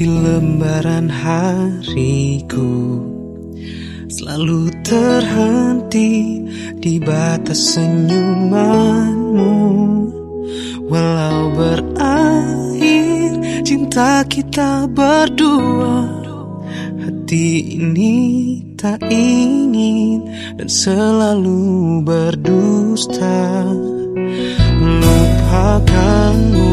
di lembaran hariku. Selalu terhenti di batas senyumanmu. Walau berakhir cinta kita berdua. Hati ini tak ingin dan selalu berdusta. Melupakanmu